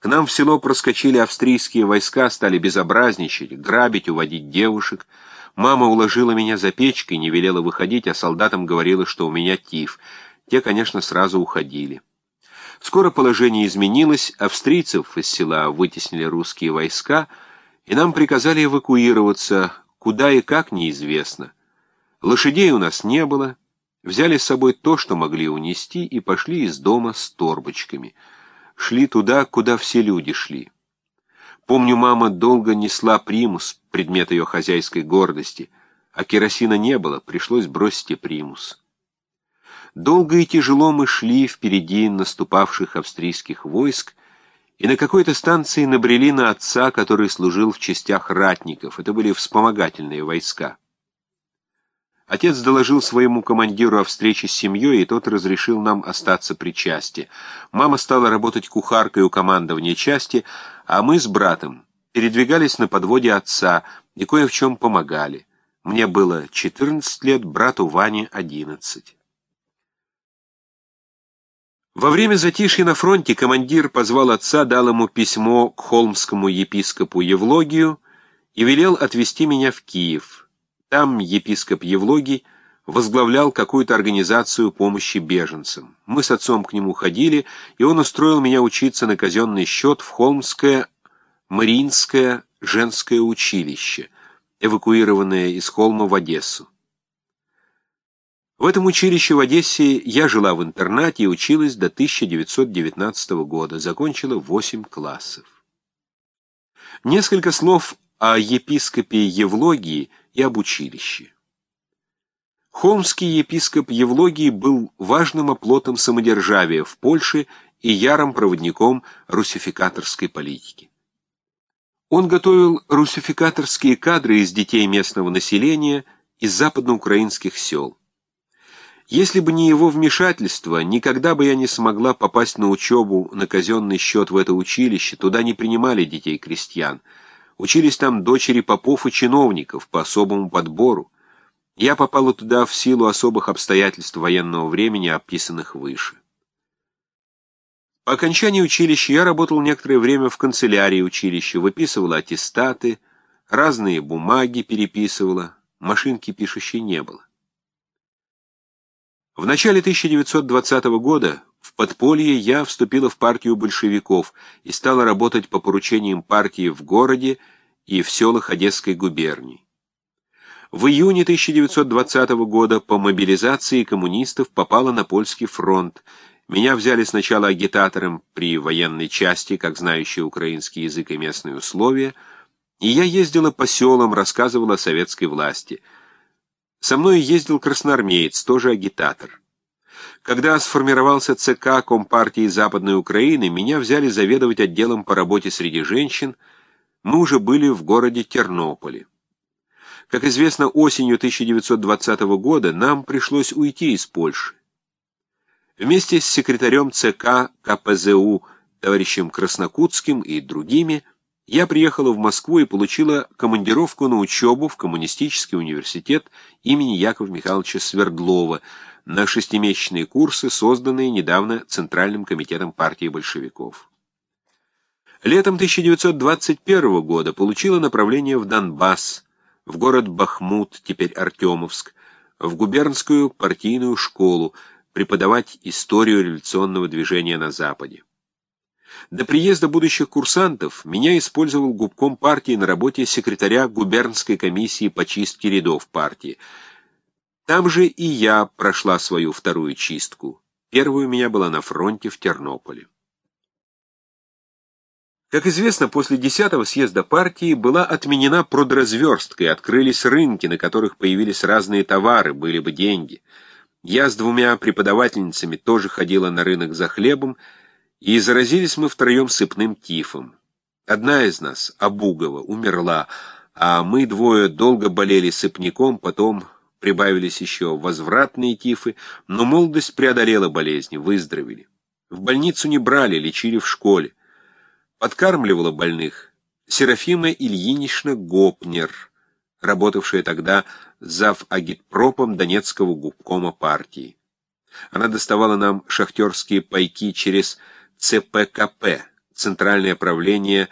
К нам в село проскочили австрийские войска, стали безобразничать, грабить, уводить девушек. Мама уложила меня за печкой, не велела выходить, а солдатам говорила, что у меня тиф. Те, конечно, сразу уходили. Скоро положение изменилось, австрийцев из села вытеснили русские войска, и нам приказали эвакуироваться, куда и как неизвестно. Лошадей у нас не было, взяли с собой то, что могли унести, и пошли из дома с торбочками — шли туда, куда все люди шли. Помню, мама долго несла примус, предмет ее хозяйской гордости, а керосина не было, пришлось бросить и примус. Долго и тяжело мы шли впереди наступавших австрийских войск, и на какой-то станции набрели на отца, который служил в частях ратников. Это были вспомогательные войска. Отец доложил своему командиру о встрече с семьей, и тот разрешил нам остаться при части. Мама стала работать кухаркой у командования части, а мы с братом передвигались на подводе отца и кое в чем помогали. Мне было 14 лет, брату Ване 11. Во время затишья на фронте командир позвал отца, дал ему письмо к холмскому епископу Евлогию и велел отвезти меня в Киев. Там епископ Евлогий возглавлял какую-то организацию помощи беженцам. Мы с отцом к нему ходили, и он устроил меня учиться на казенный счет в Холмское Мариинское женское училище, эвакуированное из Холма в Одессу. В этом училище в Одессе я жила в интернате и училась до 1919 года, закончила 8 классов. Несколько слов о епископе Евлогии и об училище. Холмский епископ Евлогий был важным оплотом самодержавия в Польше и ярым проводником русификаторской политики. Он готовил русификаторские кадры из детей местного населения из западноукраинских сел. Если бы не его вмешательство, никогда бы я не смогла попасть на учебу на казенный счет в это училище, туда не принимали детей крестьян. Учились там дочери попов и чиновников по особому подбору. Я попала туда в силу особых обстоятельств военного времени, описанных выше. По окончании училища я работал некоторое время в канцелярии училища, выписывала аттестаты, разные бумаги переписывала, машинки пишущей не было. В начале 1920 года подполье я вступила в партию большевиков и стала работать по поручениям партии в городе и в селах Одесской губернии. В июне 1920 года по мобилизации коммунистов попала на польский фронт. Меня взяли сначала агитатором при военной части, как знающий украинский язык и местные условия, и я ездила по селам, рассказывала о советской власти. Со мной ездил красноармеец, тоже агитатор. Когда сформировался ЦК Компартии Западной Украины, меня взяли заведовать отделом по работе среди женщин, мы уже были в городе Тернополе. Как известно, осенью 1920 года нам пришлось уйти из Польши. Вместе с секретарем ЦК КПЗУ товарищем Краснокутским и другими я приехала в Москву и получила командировку на учебу в Коммунистический университет имени Якова Михайловича Свердлова, на шестимесячные курсы, созданные недавно Центральным комитетом партии большевиков. Летом 1921 года получила направление в Донбасс, в город Бахмут, теперь Артемовск, в губернскую партийную школу, преподавать историю революционного движения на Западе. До приезда будущих курсантов меня использовал губком партии на работе секретаря губернской комиссии по чистке рядов партии – там же и я прошла свою вторую чистку. Первая у меня была на фронте в Тернополе. Как известно, после 10-го съезда партии была отменена продразверстка, и открылись рынки, на которых появились разные товары, были бы деньги. Я с двумя преподавательницами тоже ходила на рынок за хлебом, и заразились мы втроем сыпным тифом. Одна из нас, Абугова, умерла, а мы двое долго болели сыпняком, потом Прибавились еще возвратные тифы, но молодость преодолела болезни, выздоровели. В больницу не брали, лечили в школе. Подкармливала больных Серафима Ильинична Гопнер, работавшая тогда зав. агитпропом Донецкого губкома партии. Она доставала нам шахтерские пайки через ЦПКП, Центральное правление